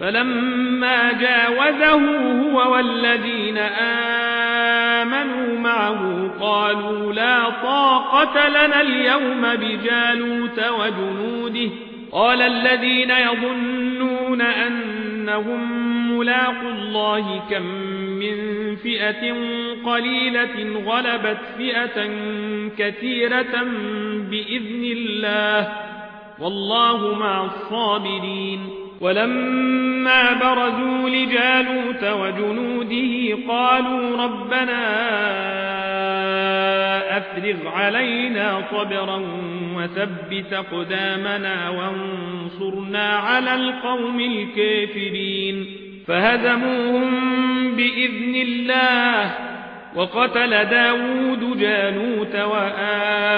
فلما جاوزه هو والذين آمنوا معه قالوا لا طاقة لنا اليوم بجالوت وجنوده. قال الذين يظنون أنهم ملاقوا الله كم من فئة قليلة غلبت فئة كثيرة بإذن الله. والله مع الصابرين. ولما برزوا لجالوت وجنوده قالوا ربنا أفرغ علينا صبرا وثبت قدامنا وانصرنا على القوم الكافرين فهزموهم بإذن الله وقتل داود جانوت وآتيه